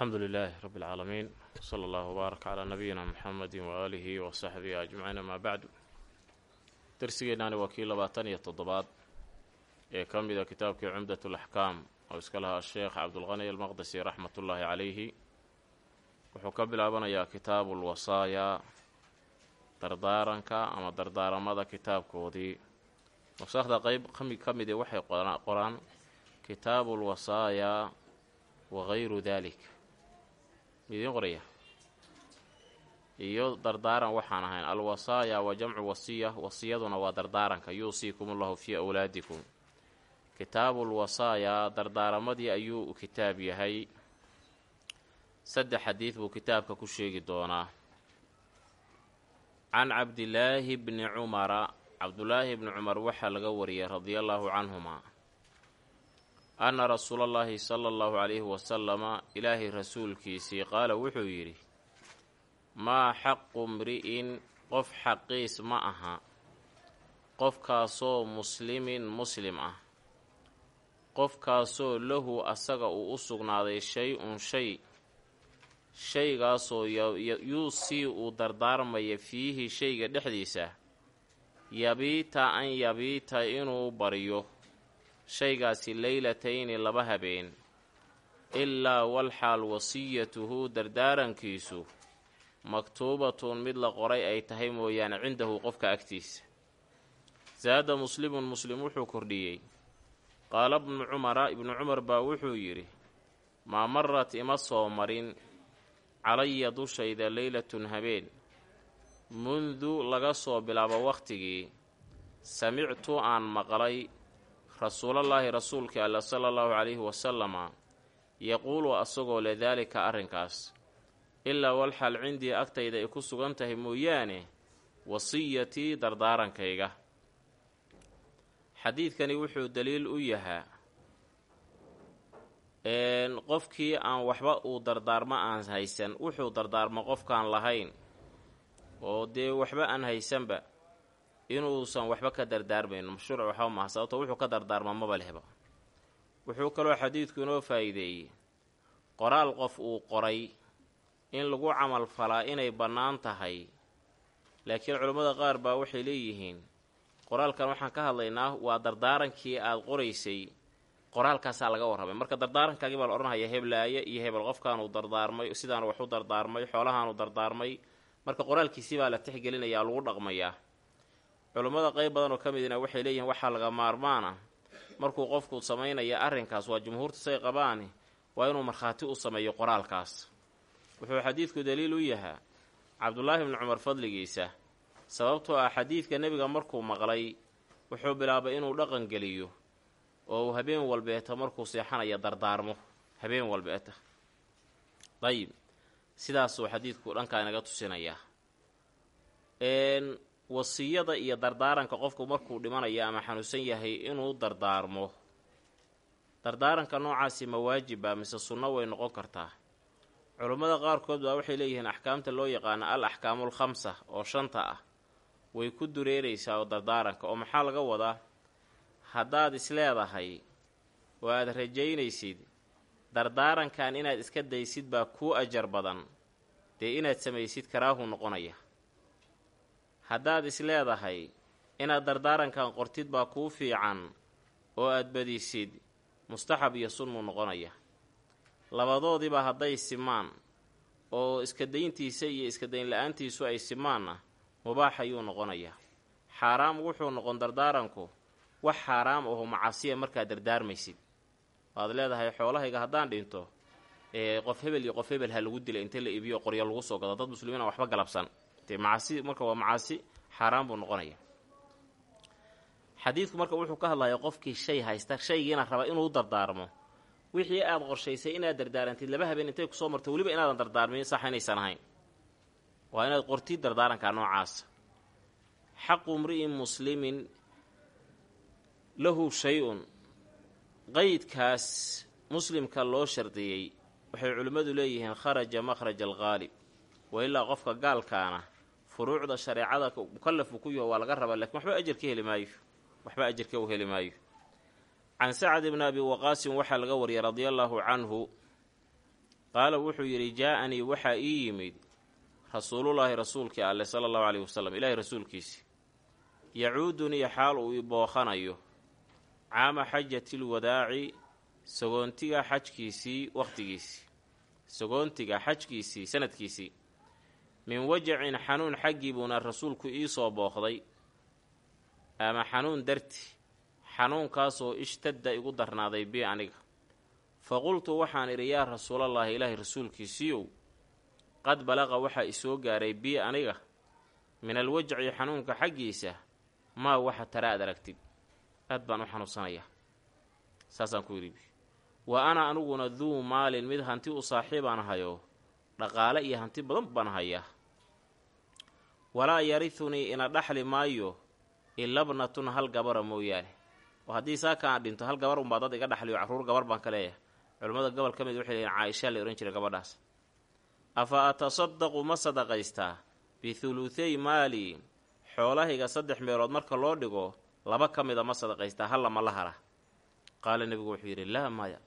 alxamdu lilaahi rabi اlcaalamiin wsala allah wbaarak calaa nabiyina muxamedi waaalihi wa ajmaciin amaa bacdu darsigeennaani waa kii labaatan iyo toddobaad ee ka mida kitaabkii cumdat alaxkaam oo iska lahaa sheekh cabdulqani almaqdisi raxmat ullaahi calayhi wuxuu ka bilaabanayaa kitaabu lwasaayaa dardaaranka ama dardaaramada kitaabkoodii. Nusakhda qeyb ka midi waxay qoraan kitaabu lwasaayaa wagayru dalik midiin qoraya iyo dardaaran waxaan ahayn. Alwasaaya wa jamcu wasiya. Wasiyaduna waa dardaaranka. Yuusiikum ullahu fii awlaadikum. Kitaabulwasaayaa dardaaramadii ayuu kitaab yahay. Saddex xadiid buu kitaabka ku sheegi doonaa. Can cabdilaahi bni cumara. Cabdulaahi bni cumar waxaa laga wariyay radia allaahu canhumaa anna rasuula allaahi sala allahu calayhi wasalama ilaahay rasuulkiisii qaala wuxuu yidhi maa xaqu mri'in qof xaqiis ma aha qofkaasoo muslimin muslim ah qofkaasoo lahu asaga uu u sugnaaday shay-un shay shaygaasoo yuusii uu dardaarmaya fiihi shayga dhexdiisa yabiita an yabiita inuu baryo shaygaasi leylatayni laba habeen ilaa walxaal wasiyatuhu dardaarankiisu maktuubatun mid la qoray ay tahay mooyaane cindahu qofka agtiisa. Saada muslimun muslim wuxuu kordhiyey. Qaala bnu cumara ibnu cumar baa wuxuu yidhi maa marat ima soo marin calaya dushayda leylatun habeen. Mundu laga soo bilaabo wakhtigii samictu aan maqlay rasuulallaahi rasuulkii alla sala allahu calayhi wasalama yaquulu asagoo le daalika arrinkaas ilaa walxal cindii agtayda ay ku sugan tahay mooyaane wasiyatii dardaarankayga. Xadiidkani wuxuu daliil u yahaa qofkii aan waxba uu dardaarmo aan haysan wuxuu dardaarmo qofkaan lahayn oo dee waxba aan haysanba inuusan waxba ka dardaarmayn mashruuc waxba maha sababto wuxuu ka dardaarma maba lehba. Wuxuu kaloo xadiidku inoo faa'iideeyey. Qoraal qof uu qoray in lagu camal falaa inay bannaan tahay laakiin culammada qaar baa waxay leeyihiin qoraalkan waxaan ka hadlaynaa waa dardaarankii aada qoraysay qoraalkaasaa laga warramay. Marka dardaarankaagii baa la odhanaya heblaaye iyo hebel qofkaanuu dardaarmay sidaan waxu dardaarmay xoolahaanuu dardaarmay. Marka qoraalkiisii baa la tixgelinayaa lagu dhaqmayaa culummada qeyb badan oo ka midina waxay leeyihiin waxaa laga maarmaana markuu qofku samaynaya arrinkaas waa jumhuurta say qabaani waa inuu markhaati u sameeyo qoraalkaas. Wuxuu xadiidku daliil u yahaa cabdulaahi bni cumar fadligiisa sababtoo ah xadiidka nebiga markuu maqlay wuxuu bilaabay inuu dhaqan geliyo oo uu habeen walbeeta markuu seexanaya dardaarmo. Habeen walbeeta. Dayib sidaasuu xadiidku dhankaa inaga tusinayaa wasiyada iyo dardaaranka qofku markuu dhimanaya ama xanuunsan yahay inuu dardaarmo. Dardaaranka noocaasi ma waajiba mise sunno way noqon kartaa. Culummada qaarkood baa waxay leeyihiin axkaamta loo yaqaano al axkaamul khamsa oo shanta ah. Way ku dureeraysaa oo dardaaranka oo maxaa laga wadaa? Haddaad isleedahay oo aad rajaynaysid dardaarankan inaad iska daysid baa kuu ajar badan. Dee inaad samaysid karaahu noqonaya haddaad isleedahay inaad dardaarankan qortid baa kuu fiican oo aad badisid mustaxab iyo sunmuu noqonaya. Labadoodiba hadday simaan oo iska dayntiisa iyo iska dayn la'aantiisu ay simaanna mubaax ayuu noqonayaa xaaraam wuxuu noqon dardaaranku wax xaaraam aho macasiya markaad dardaarmaysid. Waad leedahay xoolahayga haddaan dhinto ee qof hebel iyo qof hebel ha lagu dila inta la iibiyo qoryo lagu soo gado dad muslimiin aan waxba galabsan dee macaasi marka waa macaasi xaaraan buu noqonaya. Xadiidku marka wuxuu ka hadlayaa qofkii shay haysta shaygiina raba inuu dardaarmo. Wixii aada qorshaysay inaad dardaarantid laba habeen intay ku soo marto weliba inaadan dardaarmin sax inaysan ahayn. Waa inaad qortid dardaaranka noocaasa xaqu mri'in muslimin lahu shay-un. Qeydkaas muslimka loo shardiyey waxay culimmadu leeyihiin kharaja makhraja alqaalib wa ilaa qofka gaalkaana furuucda shareecada mukalafuu ku yaho waa laga rabaa lakiin waxba ajar ka heli maayo. Waxba ajarka u heli maayo. Can sacad ibni abi waqaasin waxaa laga wariyay radia allaahu canhu. Qaala wuxuu yidhi jaa-anii waxaa ii yimid rasuulullaahi rasuulkii alleh sala allahu caleyhi wasalam ilaahay rasuulkiisi. Yacuudunii xaal uu i booqanayo. Caama xajatil wadaaci sagoontiga xajkiisii wakhtigiisii sagoontiga xajkiisii sanadkiisii min wajacin xanuun xaggii buuna rasuulku ii soo booqday ama xanuun darti xanuunkaasoo ishtadda igu darnaaday bi aniga. Fa qultu waxaan idhi yaa rasuulallaahi ilaahay rasuulkiisiiyow qad balaqa waxaa isoo gaaray bii aniga min alwajci xanuunka xaggiisa maa waxa tara ad aragtid? Aad baan u xanuunsanayaa. Saasaan ku yidhi wa ana aniguna duu maalin mid hanti u saaxiibaan hayo dhaqaale iyo hanti badan baan hayaa walaa yarithunii ina dhaxli maayo ilabnatun hal gabara mooyaane. oo haddii saakaan dhinto hal gabar unbaa dad iga dhaxliyo carruur gabar baan ka leeyahay. culimmada gobol ka mid waxay leeyiin caaishaa la ohan jiray gabadhaas. Afa atasadaqu ma sadaqaystaa bihuluthey maali? Xoolahayga saddex meelood marka loo dhigo laba ka mida ma sadaqaystaa halla ma la hara qaala nebigu wuxuu yidhi laa maya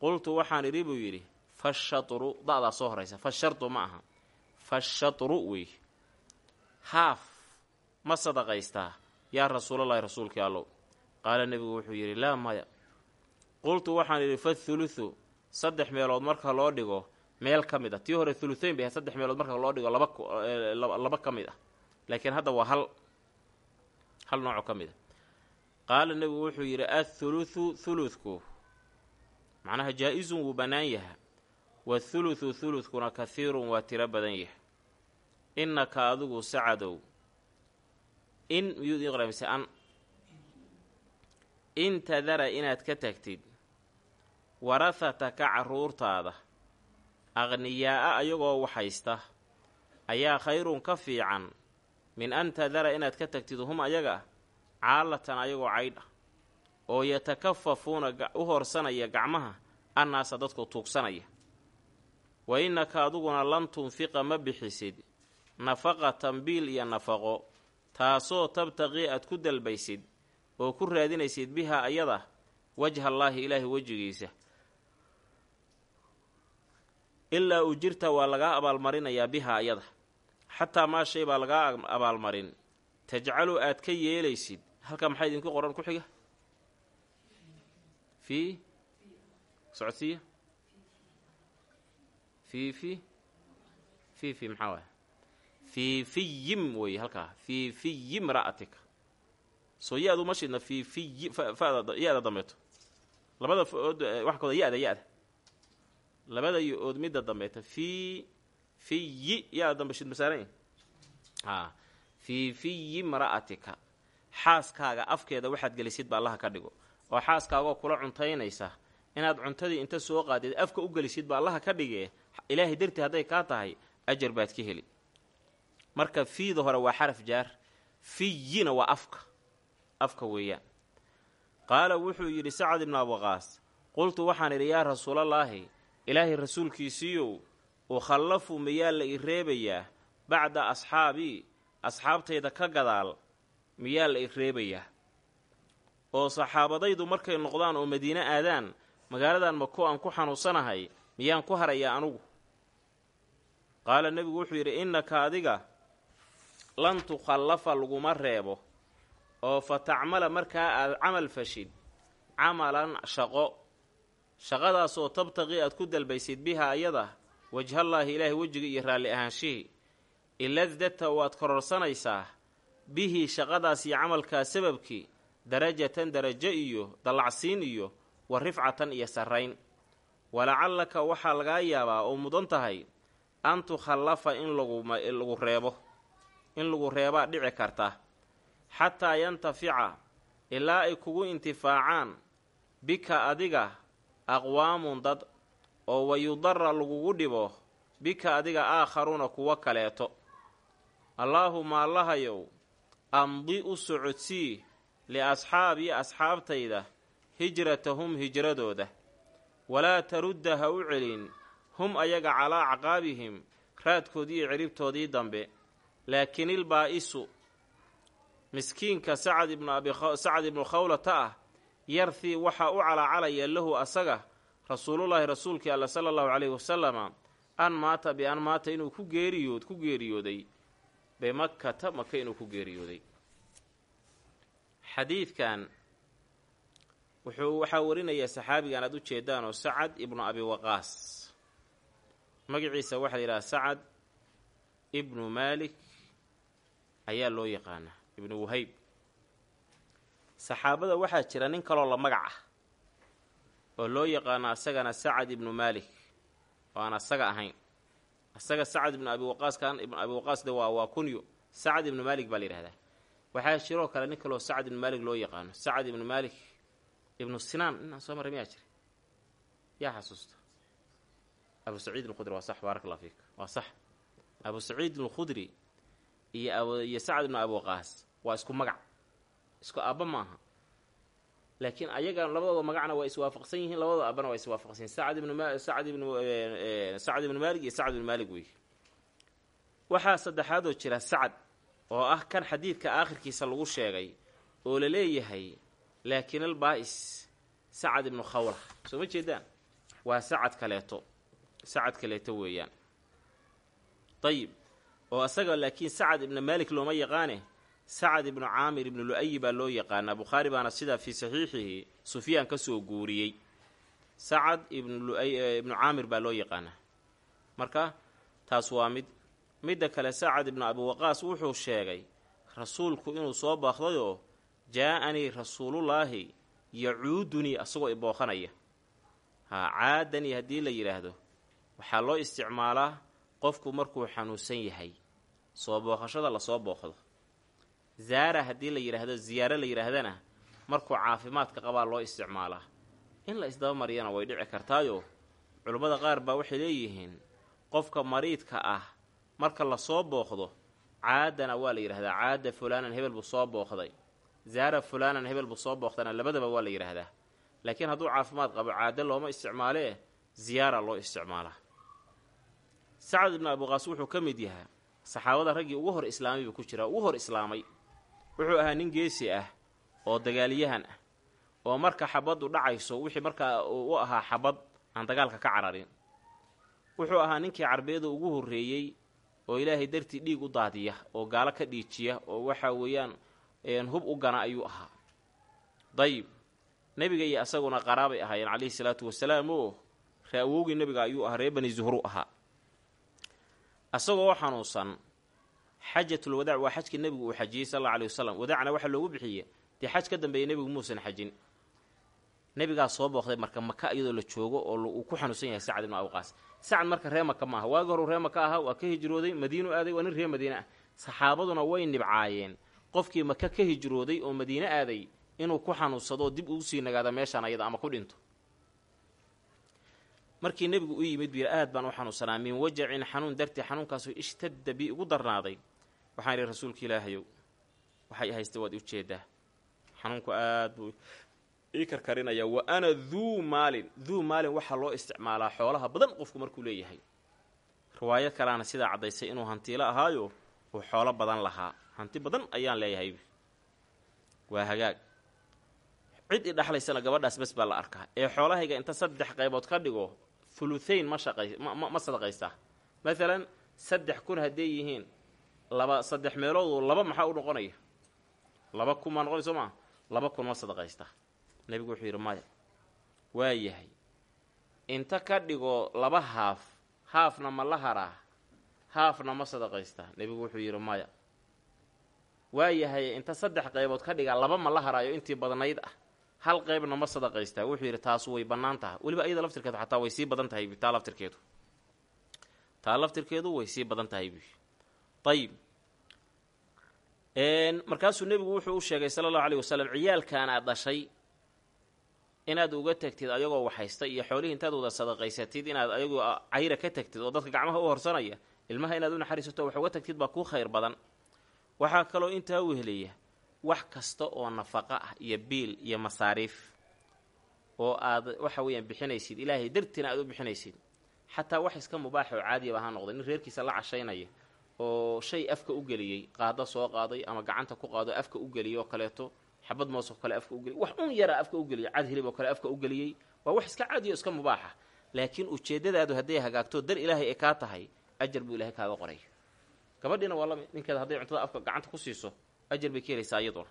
qultu waxaan idhi buu yidhi fashatru da-daa soo horaysa fashartu ma aha. Fashatru wey haaf ma sadaqaystaa? Yaa rasuulallahi rasuulkii allow qaala nebigu wuxuu yidhi laa maya. Qultu waxaan idhi fathuluthu saddex meelood marka loo dhigo meel ka mid a tii hore thuluthayn bay ahayd saddex meelood marka loo dhigo laba laba ka mid ah. Laakiin hadda waa hal hal nooco ka mid a qaala nebigu wuxuu yidhi athuluthu thuludku macnaha jaa-isun wuu bannaan yaha wathuluthu thuludkuna kahiirun waa tiro badan yahay innaka adigu sacadow. In miyuu idiin qoramise an. In tadara inaad ka tagtid warahataka carruurtaada aqhniyaa'a ayagoo waxhaysta ayaa khayrun ka fiican min an tadara inaad ka tagtid hum ayaga caalatan ayagoo caydh ah oo yatakafafuuna u horsanaya gacmaha annaasa dadku tuugsanaya. Wa innaka adiguna lan tunfiqa ma bixisid nafaqatan biil iyo nafaqo. Taasoo tabtaqii aad ku dalbaysid oo ku raadinaysid bihaa ayada wajhallaahi ilaahi wejigiisa. Ilaa ujirta waa lagaa abaalmarinayaa bihaa ayada. Xataa maa shay baa lagaa abaalmarin. Tajcalu aad ka yeelaysid. Halkaa maxaa idinku qoran ku xiga? Fii socodsiiya? Fii fi? Fii fi maxaa waaya fii fiyim weeye halkaa fii fiyi mra'atika soo ya-du ma shidna fii fiyi ya-da labada ood waxa kooda ya-da ya-da labada yo-ood midda dambeeta fii fiyi ya-da dambe shid masaaran a fii mra'atika xaaskaaga afkeeda waxaad gelisid ba allaha ka dhigo. Oo xaaskaagoo kula cuntaynaysa. Inaad cuntadii inta soo qaadid afka u gelisid ba allaha ka dhigee. Ilaahay dartii hadday kaa tahay ajar baad ka heli marka fiida hore waa xaraf jaar. Fiyina waa afka. Afka weeyaan qaala wuxuu yidhi sacad ibnu abuqaas qultu waxaan idhi yaa rasuulallaahi ilaahay rasuulkiisiiyow ukhallafu miyaa la i reebayaa? Bacda asxaabii asxaabtayda ka gadaal miyaa la i reebayaa? Oo saxaabadaydu markay noqdaan oo madiine aadaan magaaladan mako aan ku xanuunsanahay miyaan ku harayaa anugu qaala nebigu wuxuu yidhi innaka adiga lan tukhallafa laguma reebo oo fa tacmala markaa aad camal fashid camalan shaqo. Shaqadaasoo tabtaqii aad ku dalbaysid biha ayada wajhallaahi ilaahay wejiga iyo raalli ahaanshihii iladata waad kororsanaysaa bihi shaqadaas camalkaa sababkii darajatan darajo iyo dallacsiin iyo wa rifcatan iyo sarrayn. Walacallaka waxaa lagaa yaabaa oo mudan tahay an tukhallafa in lagu reebo in lagu reebaa dhici karta. Xataa yantafica ilaa ay kugu intifaacaan bika adiga aqwaamun dad oo wayudara lagugu dhibo bika adiga aakharuuna kuwo kaleeto. Allaahuma allahayow amdi u socodsii liasxaabii asxaabtayda hijratahum hijradooda. Walaa tarudda ha u celin hum ayaga calaa acqaabihim raadkoodii iyo ciribtoodii dambe laakiinil baa'isu miskiinka sacad ibnu abisacad ibnu khawlata ah yarthii waxaa u calaacalaya lahu asaga rasuulullaahi rasuulkii alla sala allahu calayhi wasalama an maata bian maata inuu ku geeriyood ku geeriyooday. Bimakkata maka inuu ku geeriyooday. Xadiidkan wuxuu waxaa warinayaa saxaabigan aad u jeedaan oo sacad ibnu abi waqaas. Magaciisa waxaa yidhaha sacad ibnu maalik ayaa loo yaqaanaa ibnu wahayb saxaabada waxaa jira nin kaloo la magac ah oo loo yaqaano asagana sacad ibnu maalik oo aan asaga ahayn. Asaga sacad ibnu abi waqaas kan ibnu abi waqaas de waa waa kunyo. Sacad ibnu maalik baa la yidhahdaa. Waxaa jiroo kale nin kaloo sacad ibnu maalik loo yaqaano. Sacad ibnu maalik ibnu sinaan inaan soo marray miyaa jira yaa xasuusta abu saciid alkhudri waa sax baarak allah fiik. Waa sax. Abu saciid alkhudri iyo iyo sacad ibnu abi waqaas waa isku magac. Isku aabba maaha. Laakiin ayaga labadooda magacna waa iswaafaqsan yihiin labadooda aabana waa iswaafaqsan yihiin sacad ibnu ma sacad ibnu sacad ibnu maalik iyo sacad ibnu maalik wey waxaa saddexaadoo jira sacad oo ah kan xadiidka aakhirkiisa lagu sheegay oo la leeyahay laakiin albaa-is sacad ibnu khawla. Soo ma jeedaan? Waa sacad kaleeto. Sacad kaleeto weeyaan. Ayib oo asaga laakiin sacad ibnu maalik looma yaqaane. Sacad ibnu caamir ibnu lu-ayi baa loo yaqaanaa. Bukhaari baana sidaa fii saxiixihi sufyaan ka soo guuriyey. Sacad ibnu ibnu caamir baa loo yaqaanaa. Marka taas waa mid midda kale sacad ibnu abi waqaas wuxuu sheegay rasuulku inuu soo baaqdayoo jaa-anii rasuulullaahi yacuudunii asagoo ibooqanaya haa caadanii haddii la yidhaahdo waxaa loo isticmaalaa qofku markuu xanuunsan yahay soo booqashada la soo booqdo. Zaara haddii la yidhaahdo ziyaaro la yidhaahdana markuu caafimaadka qabaa loo isticmaalaa in la isdaba mariyana way dhici kartaayo. Culummada qaar baa waxay leeyihiin qofka mariidka ah marka la soo booqdo caadana waa la yidhahdaa caada fulaanan hebel buu soo booqday. Zaara fulaanan hebel buu soo booqdana labadaba waa la yidhaahdaa laakiin hadduu caafimaad qabo caado looma isticmaalee ziyaara loo isticmaalaa. Sacad ibnu abuqaas wuxuu ka mid yahaa saxaabada raggii ugu hor islaamay buu ku jiraa ugu hor islaamay. Wuxuu ahaa nin geesi ah oo dagaalyahan ah oo marka xabaddu dhacayso wixii markaa u ahaa xabad aan dagaalka ka cararin. Wuxuu ahaa ninkii carbeeda ugu horreeyey oo ilaahay dartii dhiig u daadiya oo gaalo ka dhiijiya oo waxa weeyaan hub u gana ayuu ahaa. Dayib nebiga iyo asaguna qaraabay ahaayeen calayhi salaatu wasalaam oo ra'awowgii nebiga ayuu ahaa ree bani zuhru ahaa asagoo xanuunsan xajatul wadaac waa xajkii nebigu uu xajiyey sal alla alay wasalam wadaacna waxaa loogu bixiye dee xaj ka dambeeya nebigu muusan xajin. Nebigaa soo booqday marka maka iyadoo la joogo oo uu ku xanuunsan yahay sacad ibnu awqaas. Sacad marka ree maka maaha waagi horu ree maka ahaa waa ka hijrooday madiinu aaday waa nin ree madiine ah. Saxaabaduna way nibcaayeen. Qofkii maka ka hijrooday oo madiine aaday inuu ku xanuunsado oo dib ugu sii nagaado meeshaan ayada ama ku dhinto markii nebigu u yimid biir aad baan u xanuunsanaa min wajacin xanuun dartii xanuunkaasoo ishtadda bi igu darnaaday. Waxaan idhi rasuulka ilaahayow waxay haysta waad u jeedaa xanuunku aad buu ii karkarinayaa. Wa ana duu maalin. Duu maalin waxaa loo isticmaalaa xoolaha badan qofku markuu leeyahay. Riwaayo kaleana sidaa caddaysay inuu hantiilo ahaayo uu xoolo badan lahaa. Hanti badan ayaan leeyahay. Waa hagaag. Cid i dhexlaysana gabadhaas bes baa la arkaa. Ee xoolahayga inta saddex qaybood ka dhigo thuluthayn ma shaqay ma ma sadaqaystaa maalan saddex kun hadday yihiin laba saddex meeloodu laba maxaa u noqonaya? Laba kun maa noqonay soo maa laba kun ma sadaqaystaa nebigu wuxuu yidhi maya waa yahay. Inta ka dhigo laba haaf haafna ma la haraa haafna ma sadaqaystaa nebigu wuxuu yidhi maya waa yahay inta saddex qaybood ka dhiga laba ma la haraayo intii badnayd ah hal qaybna ma sadaqaystaa wuxuu yidhi taasu way bannaan tahay. Weliba iyada laftirkeedu xataa way sii badan tahay taa laftirkeedu. Taa laftirkeedu way sii badan tahay bu ayib markaasuu nebigu wuxuu u sheegay sala allahu aleyh wasalam ciyaalkan aad dhashay inaad uga tagtid ayagoo waxhaysta iyo xoolihii intaad wada sadaqaysatid inaad ayagoo cayra ka tagtid oo dadka gacmaha u horsanaya ilmaha inaad u naxariisato wax uga tagtid baa kuu khayr badan. Waxaa kaloo intaa wehelaya wax kasta oo nafaqo ah iyo biil iyo masaariif oo aad waxa weeyaan bixinaysid ilaahay dartiina aad u bixinaysid xataa wax iska mubaaxa oo caadiyaba ha noqday. Nin reerkiisa la cashaynaya oo shay afka u geliyey qaado soo qaaday ama gacanta ku qaado afka u geliyey oo kaleeto xabad moos oo kale afka ugeliyey wax un yaraa afka u geliyey cad hilib oo kale afka u geliyey waa wax iska cadiyo iska mubaaxa. Laakiin ujeeddadaadu hadday hagaagto dar ilaahay ee kaa tahay ajar buu ilahay kaaga qoray. Gabadhiina waa la mid ninkeeda hadday cuntada afka gacanta ku siiso ajar bay ka helaysaa iyaduna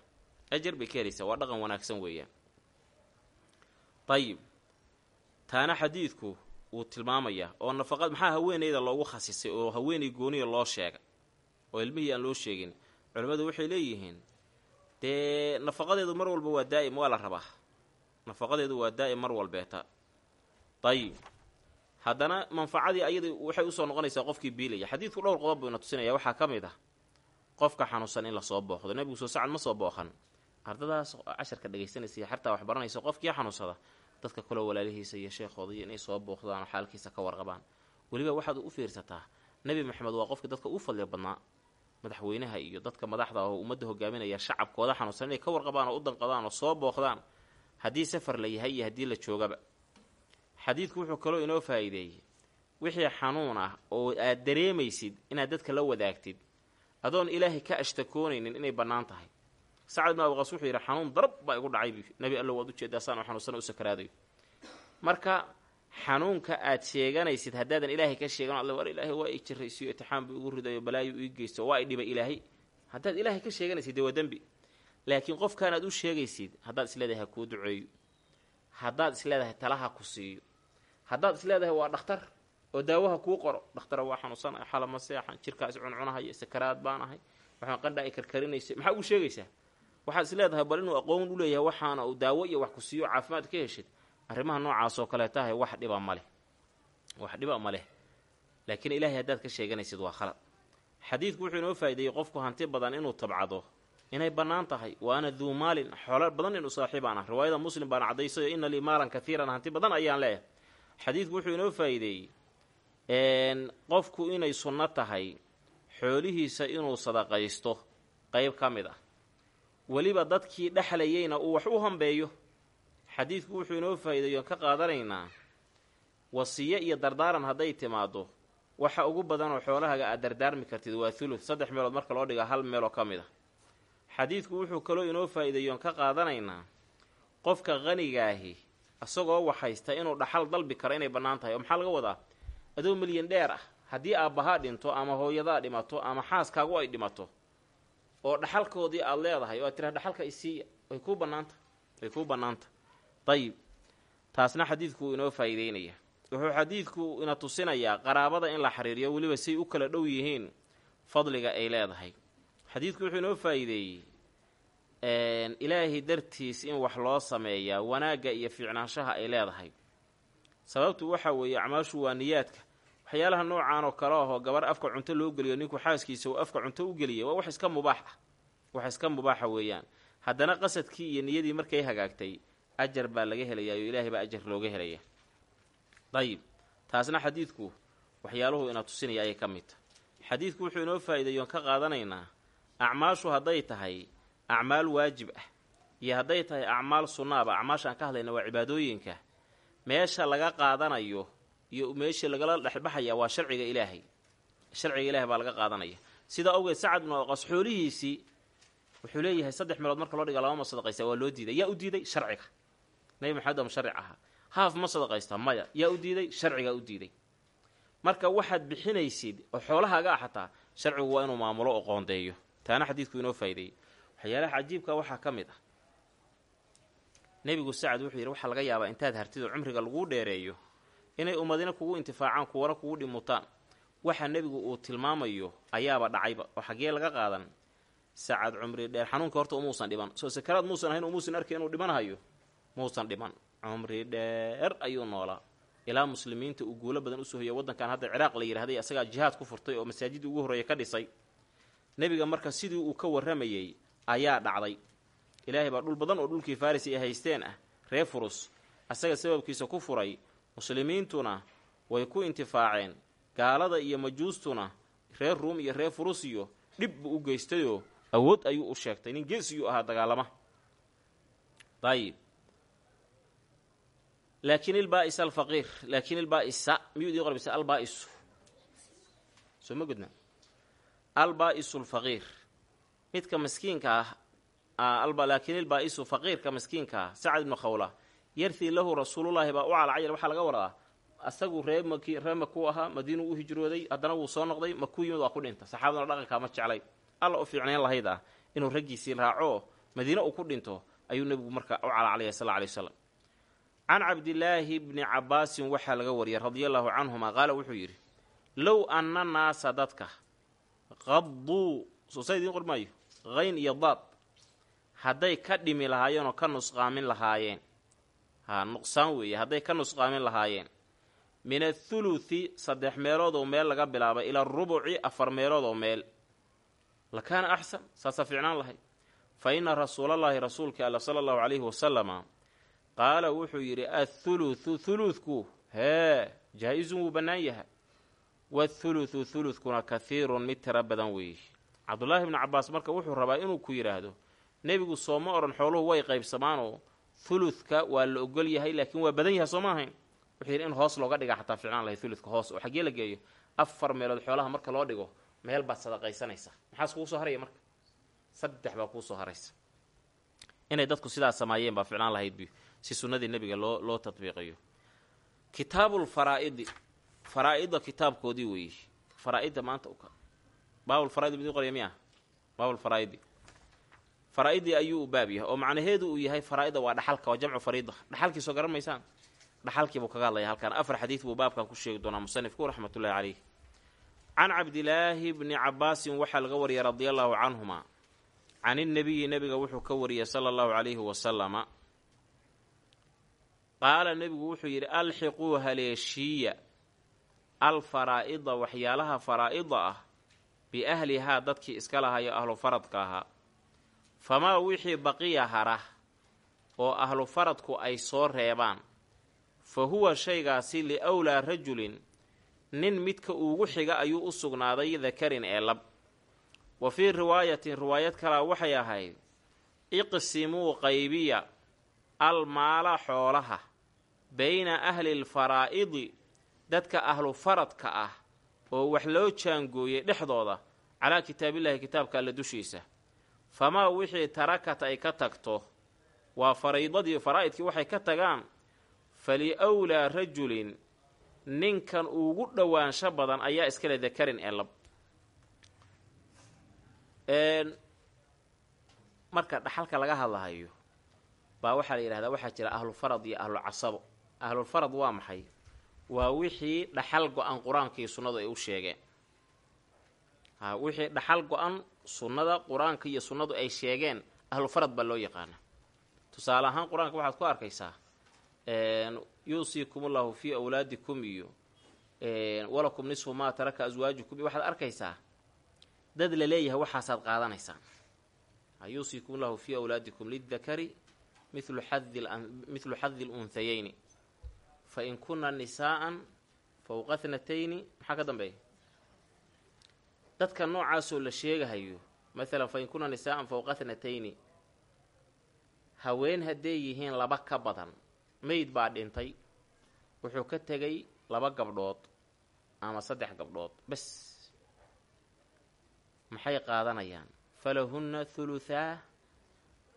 ajar bay ka helaysaa. Waa dhaqan wanaagsan weeyaan. Ayib taana xadiidku wuu tilmaamayaa oo nafaqad maxaa haweeneyda loogu khasisay oo haweeney gooniya loo sheega oo ilmihii aan loo sheegin. Culimmadu waxay leeyihiin dee nafaqadeedu mar walba waa daa'im waa la rabaa. Nafaqadeedu waa daa'im mar walbeeta. Ayib haddana manfacadii ayada waxay u soo noqonaysaa qofkii biilaya. Xadiidku dhowr qodob buu ina tusinaya. Waxaa ka mid ah qofka xanuunsan in la soo booqdo. Nebigu soo sacad ma soo booqan. Ardadaas casharka dhegaysanaysa xartaa wax baranaysa qofkii xanuunsada dadka kaloo walaalihiisa iyo sheekhooda iyo inay soo booqdaan oo xaalkiisa ka warqabaan. Weliba waxaad u fiirsataa nebi maxamed waa qofkii dadka u fadli badnaa. Madaxweynaha iyo dadka madaxda oo ummadda hogaaminaya shacabkooda xanuunsan inay ka warqabaan oo u danqadaan oo soo booqdaan. Haddii safar la yahay iyo haddii la joogaba. Xadiidku wuxuu kaloo inoo faa'iideeyey. Wixii xanuun ah oo aad dareemaysid inaad dadka la wadaagtid adoon ilaahay ka ashtakoonaynin inay bannaan tahay. Sacad ibnu abiqaas wuxuu yidhi xanuun darab baa igu dhacay nebi allo waad u jeedaa saan oo xanuunsana u sakaraadayo marka xanuunka aad sheeganaysid haddaadan ilaahay ka sheegan alle war ilaahay waa i jiraysiyo itixaam buu igu ridayo balaayu ii geysto waa i dhibay ilaahay. Haddaad ilaahay ka sheeganaysid dee waa dembi. Laakiin qofkaanaad u sheegaysid haddaad isleedahay ha kuu duceeyo. Haddaad isleedahay talaha ku siiyo. Haddaad isleedahay waa dhakhtar oo daawaha kuu qoro. Dhakhtara waa xanuunsanay xalama seexan jirkaa is cuncunahaya sakaraad baan ahay. Waxaan qandha ay karkarinaysa maxaa ugu sheegaysaa? Waxaad is leedahay bal inuu aqoon u leeyahay waxaana uu daawo iyo wax ku siiyo caafimaad ka heshid arrimaha noocaas oo kale tahay wax dhiba ma leh. Wax dhiba ma leh. Laakiin ilaahay haddaad ka sheeganaysid waa khalad. Xadiidku wuxuu inoo faa'ideeyey qofku hanti badan inuu tabcado. Inay bannaan tahay waana duu maalin xoolo badan inuu saaxiibaan ah riwaayada muslim baana caddaysayo ina lii maalan kaiiran hanti badan ayaan leeyahay. Xadiidku wuxuu inoo faa'iideeyey qofku inay sunno tahay xoolihiisa inuu sadaqaysto qeyb ka mid ah. Weliba dadkii dhexlayeyna uu wax u hambeeyo. Xadiidku wuxuu inoo faa'iideeyo ka qaadanaynaa. Wasiyo iyo dardaaran hadday timaaddo waxa ugu badanoo xoolahaaga aad dardaarmi kartid waa thuluth saddex meelood marka loo dhiga hal meeloo ka mid a xadiidku wuxuu kaloo inoo faa'iideeyoon ka qaadanaynaa. Qofka qanigaahi isagoo waxhaysta inuu dhaxal dalbi karo inay bannaan tahay. Oo maxaa laga wadaa adoo milyan dheer ah. Haddii aabbahaa dhinto ama hooyadaa dhimato ama xaaskaagu ay dhimato oo dhaxalkoodii aada leedahay oo aad tiraha dhaxalka isiiya way kuu bannaanta way kuu bannaanta. Dayib taasna xadiidku wuu inoo faa'iideynaya. Wuxuu xadiidku ina tusinayaa qaraabada in la xiriiriyo weliba say u kala dhow yihiin fadliga ay leedahay. Xadiidku wuxuu inoo faa'iideeyey ilaahay dartiis in wax loo sameeyaa wanaagga iyo fiicnaanshaha ay leedahay sababtu waxa weeye acmaashu waa niyaadka. Waxyaalaha noocaan oo kale ahoo gabar afka cunto loo geliyo ninku xaaskiisa uu afka cunto u geliya waa wax iska mubaax ah wax iska mubaaxa weeyaan. Haddana qasadkii iyo niyadii markay hagaagtay ajar baa laga helayaa oo ilaahay baa ajar looga helaya. Dayib taasna xadiidku waxyaaluhu ina tusinaya ayay ka mid tahay. Xadiidku wuxuu inoo faa'iideeyoon ka qaadanaynaa acmaashu hadday tahay acmaal waajib ah iyo hadday tahay acmaal sunnaaba acmaashaan ka hadlayna waa cibaadooyinka meesha laga qaadanayo iyo meesha lagala dhexbaxaya waa sharciga ilaahay. Sharciga ilaahay baa laga qaadanaya. Sidaa awgeed sacad binu aqas xoolihiisii wuxuu leeyahay saddex meelood marka loo dhiga labama sadaqaysta waa loo diiday. Yaa u diiday? Sharciga. Nabi maxamed ama sharci ahaa. Haaf ma sadaqaysta? Maya. Yaa u diiday? Sharcigaa u diiday. Marka waxaad bixinaysid oo xoolahaaga ah xataa sharcigu waa inuu maamulo oo qoondeeyo. Taana xadiidku inoo faa'ideeyey. Waxyaalaha cajiibka waxaa ka mid ah nebigu sacad wuxuu yidhi waxaa laga yaabaa intaad hartid oo cumriga laguu dheereeyo inay ummadina kugu intifaacaan kuwana kugu dhimutaan. Waxa nebigu uu tilmaamayo ayaaba dhacayba oo xaggee laga qaadan sacad cumri dheer. Xanuunka horta umuusan dhiman. Soo sakaraad muusan ahayn umuusan arkay inuu dhimanhayo muusan dhiman. Cumri dheer ayuu noolaa. Ilaa muslimiinta uu guulo badan u soo hoya waddankan hadda ciraaq la yidhahday asagaa jihaad ku furtay oo masaajidii ugu horreeya ka dhisay. Nebiga marka sidii uu ka warramayey ayaa dhacday ilaahay baa dhul badan oo dhulkii faris ay haysteen ah reer furus asaga sababkiisa ku furay muslimiintuna way ku intifaaceen. Gaalada iyo majuustuna reer ruum iyo reer furus iyo dhib buu u geystayoo awood ayuu u sheegtay. Nin geesiyuu ahaa dagaalama. Ayib laakiin ilbaa'is alfaqiir laakiin ilbaa'isa miyuu idin qorbisa albaa'isu soo ma gudna. Albaa'isu alfaqiir. Midka miskiinka ah laakiin ilbaa'isu faqiirka miskiinka. Ah sacad ibnu khawla yartii lahu rasuulullaahi baa u calacayal waxaa laga wadaa asagu ree maki ree makuu ahaa madiinu u hijrooday haddana wuu soo noqday makuu yimid waa ku dhinta. Saxaabaduna dhaqankaa ma jeclay. Alla u fiicnayn lahayd ah inuu raggiisii raaco madiine uu ku dhinto ayuu nebigu marka u calacalaya sal alay wasalam can cabdilaahi bni cabaasin waxaa laga wariyay radia allaahu canhuma qaala wuxuu yidhi low anna naasa dadka qaduu soosaa idiin qor maayo hayn iyo daad hadday ka dhimi lahaayeen oo ka nusqaamin lahaayeen. Haa nuqsaan weeye hadday ka nusqaamin lahaayeen. Min athuluthi saddex meelood oo meel laga bilaabay ila arubuci afar meelood oo meel. La kaana axsan saasaa fiicnaan lahay fa inna rasuulallaahi rasuulka alla sala allahu calayhi wasalama qaala wuxuu yidhi athuluthu thuluthku hee jaa-isun wuu bannaan yahay. Wathuluthu thuluthkuna kahiirun mid tiro badan weeye cabdullaahi bnu cabbaas marka wuxuu rabaa inuu ku yidhaahdo nebigu sooma odhan xooluhu way qaybsamaanoo thuluthka waa la ogol yahay laakiin waa badan yahay soo ma ahayn wuxuu yidhi in hoos looga dhiga xataa ficnaan lahay thuluthka hoos oo xaggee la geeyo. Afar meelood xoolaha marka loo dhigo meel baad sadaqaysanaysa. Maxaas kugu soo haraya marka? Saddex baa kuu soo haraysa. Inay dadku sidaas samaayeen baa ficnaan lahayd si sunnadii nebiga loo loo tadbiiqiyo kitaabul faraa'idi faraa-ida kitaabkoodii weeye faraa-idda maanta baabul faraid midii qorya miya baabul faraa'idi faraa-idii ayuu u baab yahay oo macnaheedu uu yahay faraa-ida waa dhaxalka waa jamcu fariida. Dhaxalkii soo garan maysaan dhaxalkiibuu kaga hadlaya halkaan afar xadiid buu baabkan ku sheegi doonaa musanifku raxmatullahi caleyh can cabdilaahi bni cabaasin waxaa laga wariyay radia allaahu canhuma can innebiyi nebiga wuxuu ka wariyey sala allahu calayhi wasalama. Qaala nebigu wuxuu yidhi alxiquu haleeshiiya alfaraa'ida waxyaalaha faraa'ida ah biahlihaa dadkii iska lahayo ahlu faradka ahaa famaa wixii baqiya hara oo ahlu faradku ay soo reebaan. Fa huwa shaygaasi liwlaa rajulin nin midka ugu xiga ayuu u sugnaaday dakarin ee lab. Wa fii riwaayatin riwaayad kalaa waxay ahayd iqsimuu qaybiya almaala xoolaha bayna ahli lfaraa'idi dadka ahlu faradka ah oo wax loo jaangooyey dhexdooda calaa kitaabillahi kitaabka alle dushiisa famaa wixii tarakat ay ka tagto waa fariidadii faraa'idkii waxay ka tagaan faliwlaa rajulin ninkan ugu dhowaansho badan ayaa iskale dakarin ee lab. Marka dhaxalka laga hadlahayo baa waxaa la yidhahdaa waxaa jira ahlufarad iyo ahlulcasabo ahlulfarad waa maxay? Waa wixii dhaxal go-an qur'aanka iyo sunnadu ay u sheegeen wixii dhaxal go-an sunnada qur'aanka iyo sunnadu ay sheegeen ahlufarad baa loo yaqaana. Tusaale ahaan qur'aanka waxaad ku arkaysaa yuusiikum ullahu fii awlaadikum iyo walakum nisfu maa taraka aswaajukum iyo waxaad arkaysaa dad la leeyahay waxaasaad qaadanaysaan. Yuusiikum ullahu fii awlaadikum lidakari mithlu xadi lunhayeyni fa in kunna nisaa'an fowqa thnatayni maxaa ka dambeeya dadka noocaasoo la sheegahayo maalan fa in kunna nisaa'an fowqa thnatayni haween hadday yihiin laba ka badan meyd baa dhintay wuxuu ka tegay laba gabdhood ama saddex gabdhood bes maxay qaadanayaan? Falahunna thuluthaa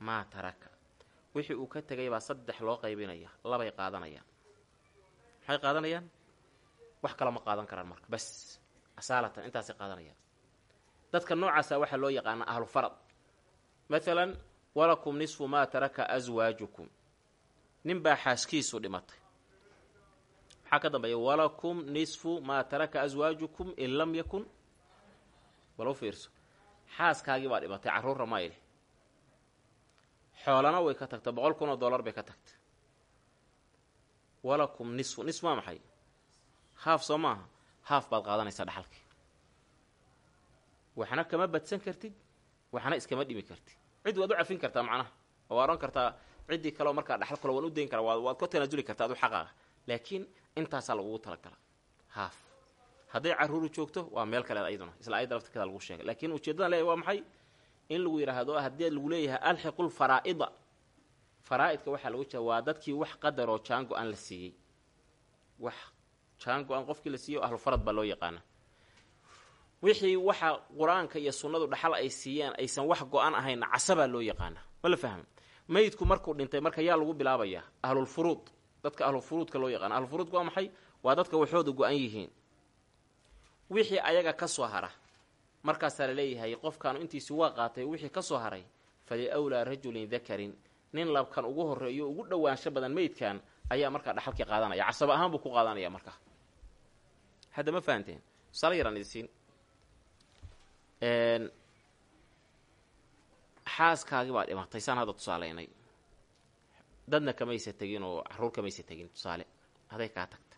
maa taraka. Wixii uu ka tegay baa saddex loo qaybinaya labay qaadanayaan. Maxay qaadanayaan? Wax kale ma qaadan karaan marka bes asaalatan intaasay qaadanayaan dadka noocaasa waxaa loo yaqaana ahlu farad. Maalan walakum nisfu maa taraka aswaajukum nin baa xaaskiisu dhimatay. Maxaa ka dambeeya? Walakum nisfu maa taraka aswaajukum in lam yakun. Bal fiirso. Xaaskaagii baa dhimatay carruurra mayli xoolana way ka tagtay boqol kun oo dollar bay ka tagtay. Walakum nisfu nisf waa maxay? Haaf soo maaha. Haaf baad qaadanaysaa dhaxalkii waxna kama badsan kartid waxna iskama dhimi kartid. Cid waad u cafin kartaa macnaha oo odhan kartaa ciddii kaleo markaa dhaxal kale waan u dayn karaa waad ka tanaasuli kartaa adu xaqaaga. Laakiin intaasaa lagugu talagala haaf. Hadday carruuru joogto waa meel kaleed ayaduna isla ayadda laftirkeeda lagu sheegay. Laakiin ujeedadan leeyahy waa maxay? In lagu yidhaahdo haddii lagu leeyahay alxiqul faraa'ida. Faraa-idka waxaa lagu jira waa dadkii wax qadaroo jaan go-an la siiyey. Wax jaan go-an qofkii la siiyey o ahlu farad baa loo yaqaana wixii waxa qur'aanka iyo sunnadu dhaxal ay siiyeen aysan wax go-an ahaynna casabaa loo yaqaana. Ma la fahma meydku markuu dhintay marka yaa lagu bilaabayaa ahlulfuruud dadka ahlulfuruudka loo yaqaano ahlulfuruudka waa maxay? Waa dadka waxooda go-an yihiin. Wixii ayaga ka soo hara markaasaa la leeyahay qofkaanu intiisi waa qaatay wixii ka soo haray fali wlaa rajulin dakarin nin labkan ugu horreeyo ugu dhowaansho badan meydkan ayaa markaa dhaxalkii qaadanaya. Casaba ahaan buu ku qaadanaya markaa. Hadda ma fahanteen? Tusaale idisiin xaaskaagi baa dhimatay saan hadda tusaaleynay dadna kamaysa tegin oo carruur kamaysa tegin tusaale aday kaa tagta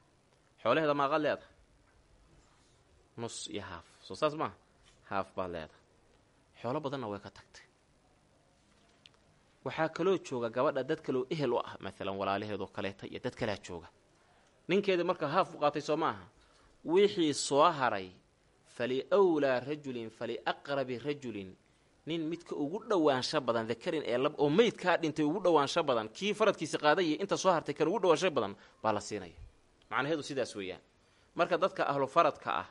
xoolaheeda maaqad leedahay? Nus iyo haaf. Soo saas maaha haaf baad leedahay. Xoolo badanna way ka tagtay. Waxaa kaloo jooga gabadha dad kaloo ehel u ah maalan walaalaheedoo kaleeta iyo dad kalaa jooga. Ninkeeda marka haaf u qaatay soo maaha wixii soo haray fali wlaa rajulin fali aqrabi rajulin nin midka ugu dhowaansho badan dakarin ee lab oo meydkaa dhintay ugu dhowaansho badan kii faradkiisa qaadaya inta soo hartay kan ugu dhawaansho badan baa la siinaya. Macnaheedu sidaas weeyaan. Marka dadka ahlu faradka ah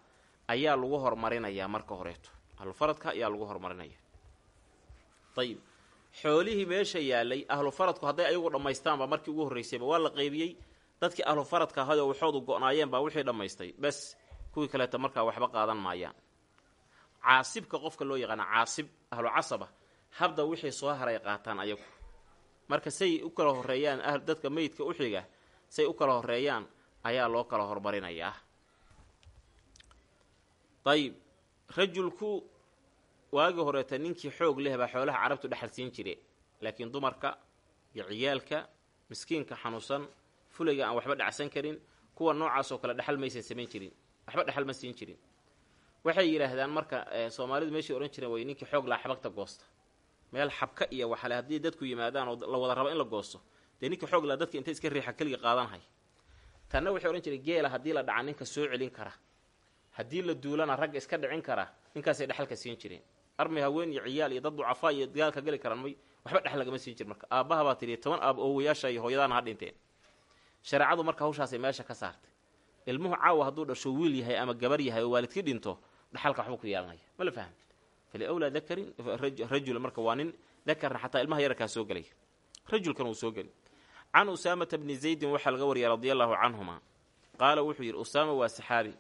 ayaa lagu hormarinayaa marka horeeto. Ahlu faradka ayaa lagu hormarinaya. Ayib xoolihii meesha yaalay ahlu faradku hadday ayagu dhammaystaanba markii ugu horraysayba waa la qaybiyey. Dadkii ahlu faradka ahayoo waxoodu go-naayeen baa wixii dhammaystay. Bes kuwii kaleeta markaa waxba qaadan maayaan. Caasibka qofka loo yaqaana caasib ahlu casaba habda wixii soo haray qaataan ayagu. Marka say u kala horeeyaan ah dadka meydka u xiga say u kala horeeyaan ayaa loo kala hormarinayaa. Dayib rajulku waagii horeeta ninkii xoog leh baa xoolaha carabtu dhexal siin jire laakiin dumarka iyo ciyaalka miskiinka xanuunsan fulayga aan waxba dhacsan karin kuwa noocaasoo kale dhexal maysan samayn jirin waxba dhexal ma siin jirin. Waxay yidhaahdaan marka soomaalidu meeshay odhan jireen way ninkii xoog laa xabagta goosta. Meel xabka iyo waxale haddii dadku yimaadaan oo la wada rabo in la goosto dee ninkii xoog laa dadka intay iska riixa keliga qaadanhay tanna waxay odhan jireen geela haddii la dhaca ninka soo celin kara. Haddii la duulana ragga iska dhicin kara. Ninkaasay dhexalka siin jireen. Armay haween iyo ciyaal iyo dad ducafaa iyo dagaalka geli karaan may waxba dhexal lagama siin jir marka. Aabbaha baa tidhi toban aab oowayaasha iyo hooyadaana ha dhinteen. Shareecadu marka hawshaasay meesha ka saartay ilmuhu caawa hadduu dhasho wiil yahay ama gabar yahay oo waalidkii dhinto dhaxalka waxbuu ku yeelanaya. Ma la fahmi? Faliwlaa dakarin rajula marka waa nin dakarna xataa ilmaha yararkaa soo gelaya. Rajulkan uu soo geli can usaamata bni zaydin waxaa laga wariyay radia allahu canhuma. Qaala wuxuu yidhi usaama waa saxaabi.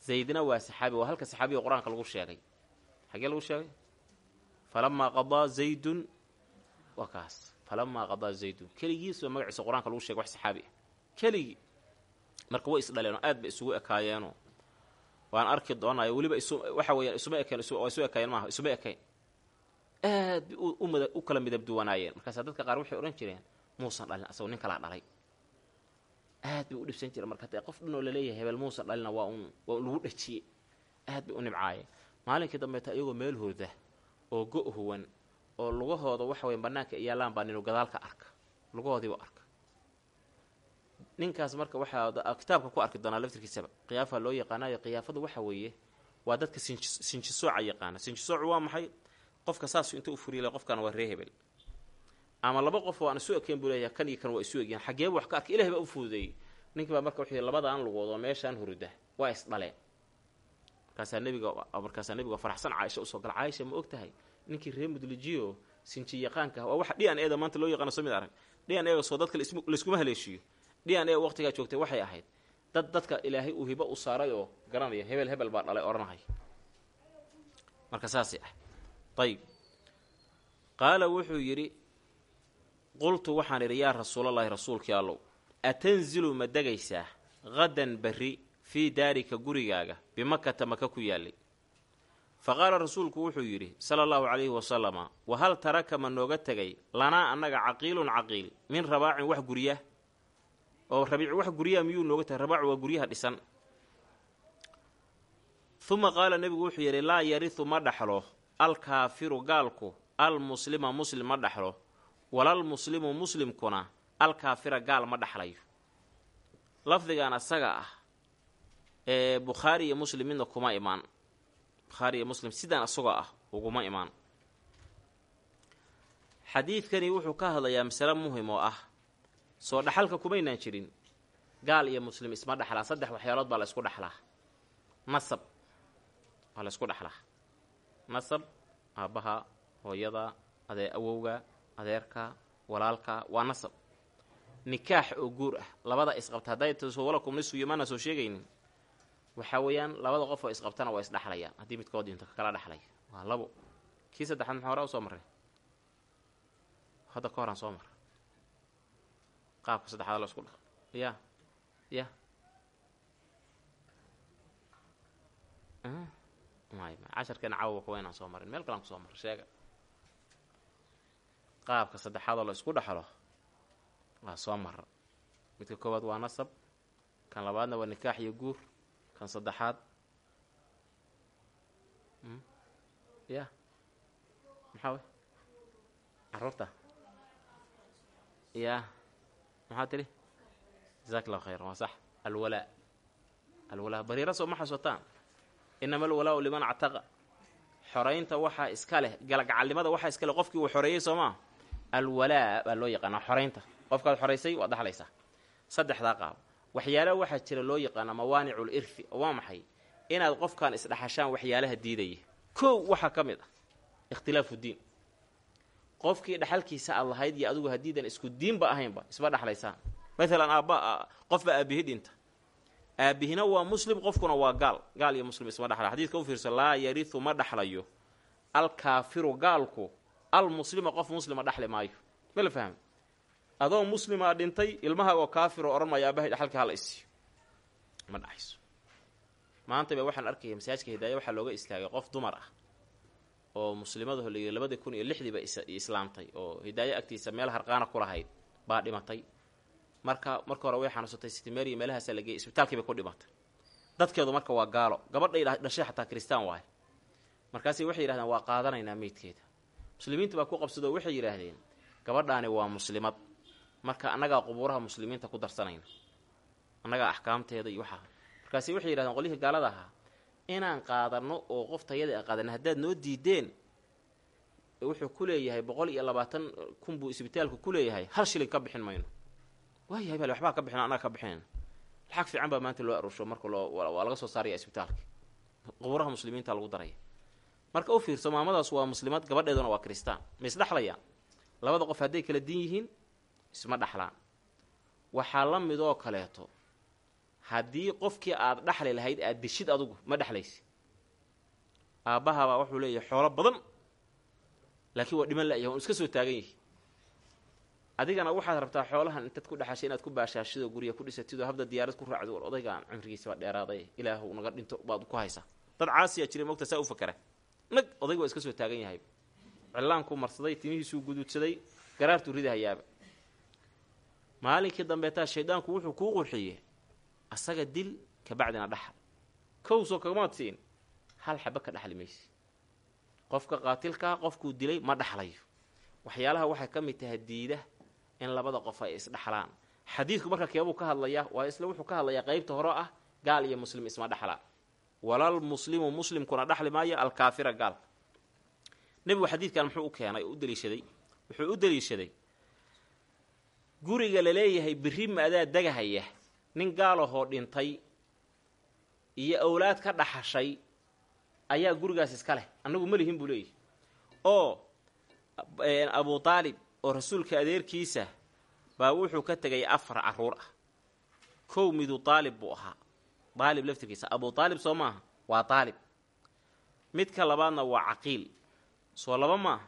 Zaydna waa saxaabi waa halka saxaabiga qur'aanka lagu sheegay. Xagee lagu sheegay? Falamaa qadaa zaydun waa falamaa qadaa zaydun. Keligiis magaciisa qur'aanka lagu shegay wax saxaabi ah. Keligii marka way isdhaleenoo aad bay isugu ekaayeenoo. Waan arki doonaayo weliba waxa weeyaan isuma ekeen waa isu ekaayeen maaha isuma ekayn aad bay u kala midab duwanaayeen. Markaasaa dadka qaar waxay odhan jireen muusan dhalin asagoo nin kalaa dhalay. Aad bay u dhibsan jireen. Marka dee qof dhanoo la leeyahay hebel muusan dhalina waa un waa un lagu dhajiyey. Aad bay u nibcaayeen maalinkii dambeeta iyagoo meel hurda oo go- huwan oo lugahooda waxa weya bannaanka iyaalaan baa ninu gadaalka arka. Lugahoodiiba arka ninkaas marka waxaa kitaabka ku arki doonaa laftirkiisaba qiyaafa loo yaqaanayo qiyaafadu waxa weeye waa dadka sinji sinjisooca yaqaana. Sinjisoocu waa maxay? Qofka saasu inta u furiila qofkan waa ree ama laba qof oo aan isu ekeen buu leeyahay kan iyo kan waa isu egyahan xageeba wax ka arkay ilahay baa u fududeeyey. Ninkii baa marka wuxuu labadaan lugood oo meeshaan hurda waa isdhaleen markaasaa nebiga markaasaa nebiga faraxsan caaisha u soo gala caaisha ma og tahay ninkii ree mudlijiyo sinji yaqaanka waa waxa d n eda maanta loo yaqaano soo mid arag. D n ega soo dadka layskuma haleeshiiyo d n e waqtigaa joogtay waxay ahayd dad dadka ilaahay uu hibo u saaray oo garanaya hebel hebel baa dhalay odhanahay marka saasay ah. Ayib qaala wuxuu yidhi qultu waxaan idhi yaa rasuulallaahi rasuulkii allow atanzilu ma degaysaa hadan berri fii daarika gurigaaga bimakata maka ku yaallay fa qaala rasuulku wuxuu yidhi sala allahu calayhi wasalama wahal taraka ma nooga tegay? Lanaa annaga caqiilun caqiil min rabaacin wax gurya oo rabiic wax guryaha miyuu nooga tegay rabaacu waa guryaha dhisan. Uma qaala nebigu wuxuu yidhi laa yarihu ma dhaxlo alkaafiru gaalku almuslima muslim ma dhaxlo walalmuslimu muslimkuna alkaafira gaal ma dhaxlayo. Lafdigan asaga ah ee bukhaari iyo muslim midna kuma imaan. Bukhaari iyo muslim sidaan asagoo ah uguma imaan. Xadiidkani wuxuu ka hadlayaa masale muhiim oo ah soo dhaxalka kumaynaan jirin. Gaal iyo muslim isma dhexlaa saddex waxyaalood baa la isku dhexlaa nasab waa la isku dhexlaa nasab aabbaha hooyada adee awowga adeerka walaalka waa nasab. Nikaax oo guur ah labada isqabta hadday tasowalakum nisfu yomana soo sheegaynin. Waxaa weeyaan labada qof oo isqabtana waa isdhexlayaan haddii midkood dinto kala dhexlaya waa labo. Kii saddexaad maxaa hore u soo marray? Hadda ka horaan soo marra qaabka saddexaad la isku dha ya ya may may casharkeena caawa kuwa inaan soo marin. Meel kalaan ku soo marra sheega. Qaabka saddexaadoo la isku dhexlo waa soo mara midka koowaad waa nasab kan labaadna waa nikaax iyo guur kan saddexaad. Ya maxaa wey carruurta. Ya maxaa tidhi? Jasaak allahu khayran waa sax. Alwalaa alwalaa bariira soo ma xasuutaan. Inama alwalaau liman actaqa xoraynta waxaa iska leh galgacalnimada waxaa iska leh qofkii uu xoreeyey soo maa alwalaa baa loo yaqaanaa xoraynta qofkaad xoraysay waad dhaxlaysaa. Saddexdaa qaab. Waxyaalaha waxaa jira loo yaqaanaa mawaanicul irfi. Waa maxay? Inaad qofkan isdhaxashaan waxyaalaha diidaya. Kow waxaa ka mid ah ikhtilaafu diin qofkii dhaxalkiisa aad lahayd iyo adigu haddiidan isku diinba ahaynba isma dhexlaysaan maalan aabba qofba aabihi dhinta aabihina waa muslim qofkuna waa gaal. Gaal iyo muslim isma dhexla xadiidka u fiirso laa yarihu ma dhexlayo alkaafiru gaalku almuslima qof muslima dhexli maayo. Ma la fahmi? Adoo muslimaa dhintay ilmaha oo kaafiroo odhan maayo aabahay dhexalka hala isiiyo ma dhexayso maanta ba waxaan arkaya masaajka hidaaya waxaa looga istaagay qof dumar ah oo muslimada holeeyay labadii kun iyo lixdiiba islaamtay oo hidaayo agtiisa meel harqaana ku lahayd baa dhimatay. Marka marka hore way xanuunsatay sitimeeriya meelahaasa la geeyay isbitaalkiibay ku dhimatay. Dadkeedu marka waa gaalo gabadhay dhashay xataa kristaan waayo markaasi waxay yidhahdeen waa qaadanaynaa meydkeeda. Muslimiinta baa ku qabsadoo waxay yidhaahdeen gabadhaani waa muslimad. Marka annagaa qubuuraha muslimiinta ku darsanayna annagaa axkaamteeda iyo waxaa markaasi waxay yidhahdeen qolyihii gaalada ahaa inaan qaadanno oo qof tayada a qaadanno haddaad noo diideen wuxuu ku leeyahay boqol iyo labaatan kun buu isbitaalku ku leeyahay hal shilin ka bixin mayno. Waayahay bale waxbaa ka bixin annaga ka bixinayna lacag fiican baa maanta loo aruusho marka loo waa laga soo saaraya isbitaalka. Qubuuraha muslimiinta lagu daraya marka u fiirso maamadaas waa muslimad gabadheeduna waa kristaan ma isdhexlayaan labada qof hadday kala din yihiin isma dhexlaan waxaa la midoo kaleeto haddii qofkii aad dhexli lahayd aad dishid adugu ma dhexlaysi aabbahabaa wuxuu leeyahay xoolo badan laakiin waa dhiman la'yahay un iska soo taagan yihi adigana waxaad rabtaa xoolahan intaad ku dhexashay inaad ku baashaashidoo gurya ku dhisatidoo habda diyaarad ku raacdo war odaygaan cimrigiisaba dheeraaday. Ilaahu naga dhinto baad ku haysaa. Dad caasiya jira mogta saa u fakera nag odayga waa iska soo taagan yahay. Cillaanku marsaday timihiisuu guduudsaday garaartuu ridahayaaba. Maalinkii dambeetaa shaydaanku wuxuu kuu qurxiyey asaga dil kabacdina dhaxal. Kowsoo kagamaad siin hal xaba ka dhexli maysi qofka qaatilkaa qofkuu dilay ma dhexlayo waxyaalaha waxay ka mid tahay diida in labada qof ay isdhexlaan xadiidku marka keebuu ka hadlayaa waa isla wuxuu ka hadlayaa qeybta hore ah gaal iyo muslim isma dhexlaan walal muslimu muslimkuna dhexli maayo alkaafira gaalka nebigu xadiidkan muxuu u keenay u daliishaday wuxuu u daliishaday guriga la leeyahay berri maadaa degahaya nin gaalahoo dhintay iyo awlaad ka dhaxashay ayaa gurigaas iska leh. Annagu ma lihin buu leeyahy oo abu taalib oo rasuulka adeerkiisa baa wuxuu ka tegay afar carruur ah. Kow midu taalib buu ahaa. Daalib laftirkiisa. Abu taalib soo maaha waa taalib. Midka labaadna waa caqiil. Soo laba maaha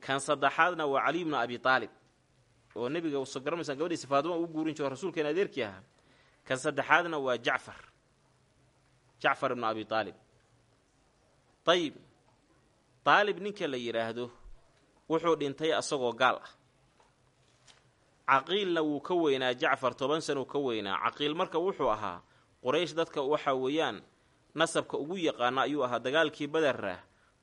kan saddexaadna waa caliy bnu abi taalib oo nebiga soo garamaysaan gabadhiisa faaduma ugu guurin jiro rasuulkeena adeerkii ahaa. Kan saddexaadna waa jacfar. Jacfar ibnu abi taalib. Ayib taalib ninka la yidhaahdo wuxuu dhintay asagoo gaal ah. Caqiilna wuu ka weynaa jacfar toban sanuu ka weynaa. Caqiil marka wuxuu ahaa quraysh dadka waxa weeyaan nasabka ugu yaqaana ayuu ahaa dagaalkii badarra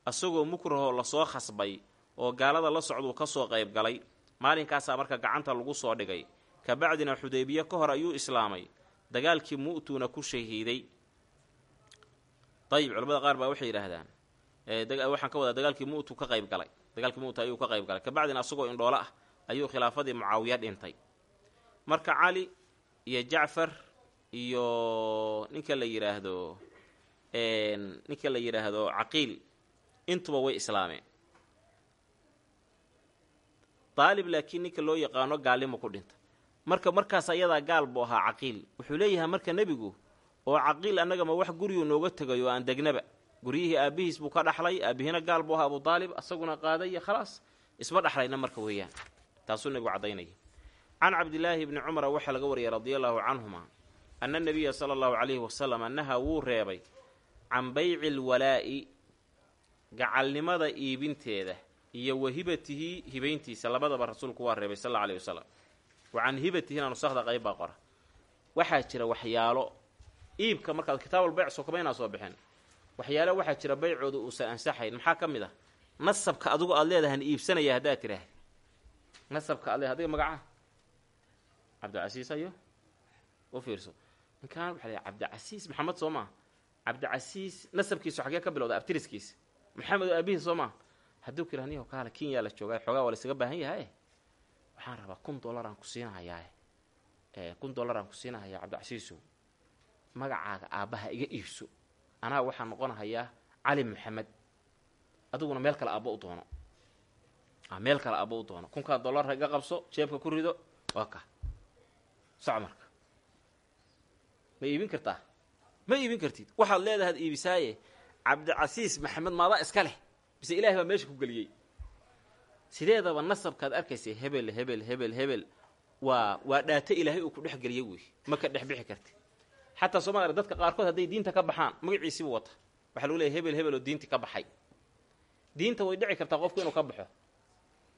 asagoo mukrahoo la soo khasbay oo gaalada la socduu ka soo qayb galay maalinkaasaa marka gacanta lagu soo dhigay. Kabacdina xudaybiye ka hor ayuu islaamay. Dagaalkii mu'tuuna ku shahiiday. Ayib culamada qaar baa waxay yidhaahdaan waxaan ka wadaa dagaalkii mu'tu ka qayb galay. Dagaalkii mu'tu ayuu ka qayb galay. Kabacdina asagoo indhoolo ah ayuu khilaafadii mucaawiya dhintay. Marka cali iyo jacfar iyo ninka la yidhaahdo ninka la yidhaahdo caqiil intuba way islaameen daalib laakiin ninka loo yaqaano gaalnimo ku dhinta. Marka markaas ayadaa gaal buu ahaa caqiil. Wuxuu leeyahay marka nebigu oo caqiil annagama wax guriguu nooga tegayo aan degnaba guryihii aabbihiis buu ka dhaxlay aabihiina gaal buu ahaa abu daalib asaguna qaaday iyo khalaas isma dhexlayna marka weeyaan. Taasuu nebigu caddaynaya can cabdilaahi bni cumara waxaa laga wariyay radia allaahu canhuma anna nabiya sala allahu calayhi wasalam naha wuu reebay can bayci lwalaa'i gacalnimada iibinteeda iyo wa hibatihi hibayntiisa labadaba rasuulku waa reebay sal alla alayhi wasalam wa can hibatihina nusakda qayb baa qora. Waxaa jira waxyaalo iibka markaad kitaabulbayc soo kama inaa soo bixin. Waxyaalo waxaa jira baycooda uusan ansaxayn. Maxaa ka mid ah? Nasabka adigu aada leedahan iibsanaya haddaad tiraahda nasabka aad leedahay adiga magaca? Cabdicasiis ayo u fiirso. Ninkaan waxa la cabdicasiis maxamed soo maa cabdicasiis nasabkiisu xagee ka bilowda abtiriskiisa maxamed oo soo maa hadduu kira niho kaale kenya la joogaa xoogaa waa laysaga baahan yahae waxaan rabaa kun dollar aan ku siinahayaa kun dollar aan ku siinahayaa cabdicasiisow magacaaga aabbaha iga iibso. Anaa waxaan noqonahayaa cali maxamed. Adiguna meel kale aabba u doono. Meel kale aabba u doono. Kunkaa dollar iga qabso jeebka ku rido waa ka. Soco marka. Ma iibin kartaa? Ma iibin kartid? Waxaad leedahaad iibisaaye? Cabdicasiis maxamed maadaa iska leh bise ilaahay baa meesha ku geliyey. Sideedaba nasabkaad arkaysay hebel hebel hebel hebel. Waa waa dhaato ilaahay uu ku dhex geliyey wey ma ka dhex bixi xataa soomaalia dadka qaarkood hadday diinta ka baxaan magaciisiibu wata. Waxaa lagu leeyahy hebel hebel oo diintii ka baxay. Diinta way dhici kartaa qofku inuu ka baxo.